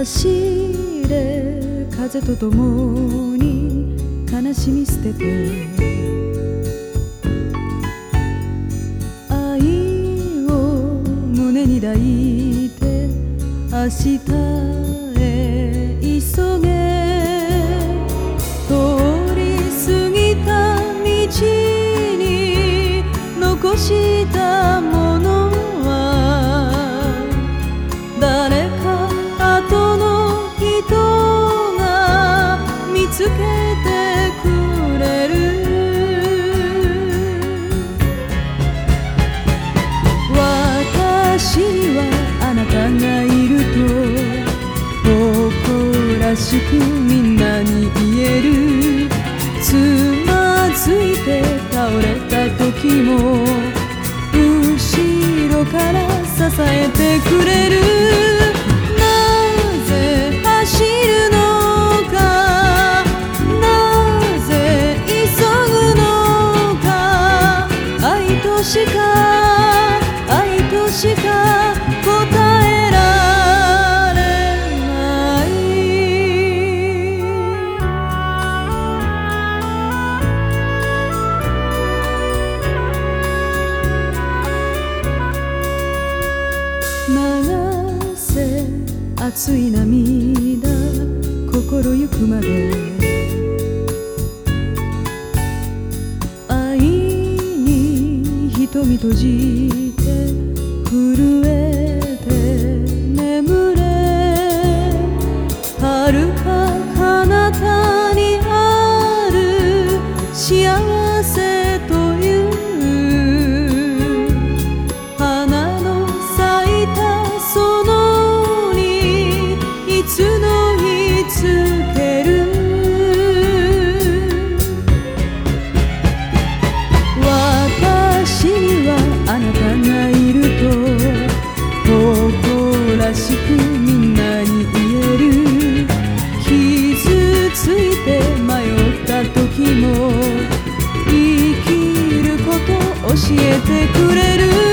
走れ風とともに悲しみ捨てて愛を胸に抱いて明日へ急げ。通り過ぎた道に残した見つけてくれる。私にはあなたがいると誇らしくみんなに言える。つまずいて倒れた時も後ろから支えてくれる。熱い涙心ゆくまで。愛に瞳閉じて震えて眠れ。遥か彼方ついて迷った時も生きること教えてくれる